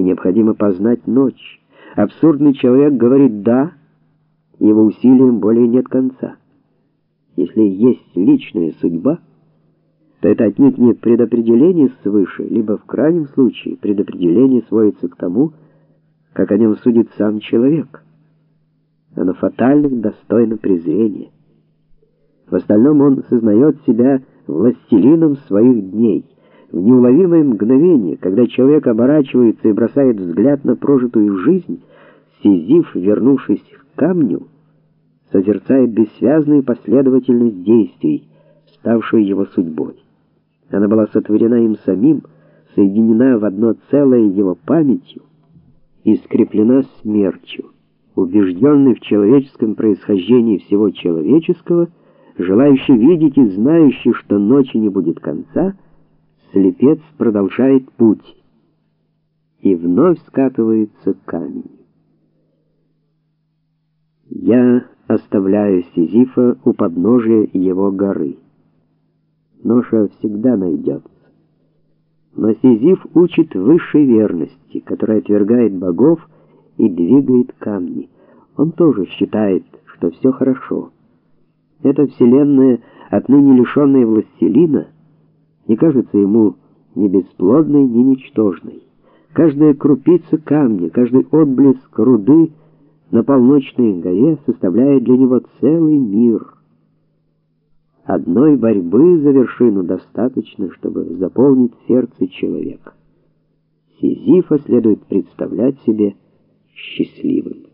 и необходимо познать ночь. Абсурдный человек говорит «да», его усилиям более нет конца. Если есть личная судьба, то это отнюдь не предопределение свыше, либо в крайнем случае предопределение сводится к тому, как о нем судит сам человек. Оно фатально, достойно презрения. В остальном он сознает себя властелином своих дней. В неуловимое мгновение, когда человек оборачивается и бросает взгляд на прожитую жизнь, Сизиф, вернувшись к камню, созерцает бессвязную последовательность действий, ставшую его судьбой. Она была сотворена им самим, соединена в одно целое его памятью и скреплена смертью. Убежденный в человеческом происхождении всего человеческого, желающий видеть и знающий, что ночи не будет конца, слепец продолжает путь и вновь скатывается камень. Я оставляю Сизифа у подножия его горы. Ноша всегда найдется. Но Сизиф учит высшей верности, которая отвергает богов и двигает камни. Он тоже считает, что все хорошо. Эта вселенная, отныне лишенная властелина, не кажется ему ни бесплодной, ни ничтожной. Каждая крупица камня, каждый отблеск руды на полночной горе составляет для него целый мир. Одной борьбы за вершину достаточно, чтобы заполнить сердце человека. Сизифа следует представлять себе счастливым.